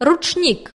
ручник.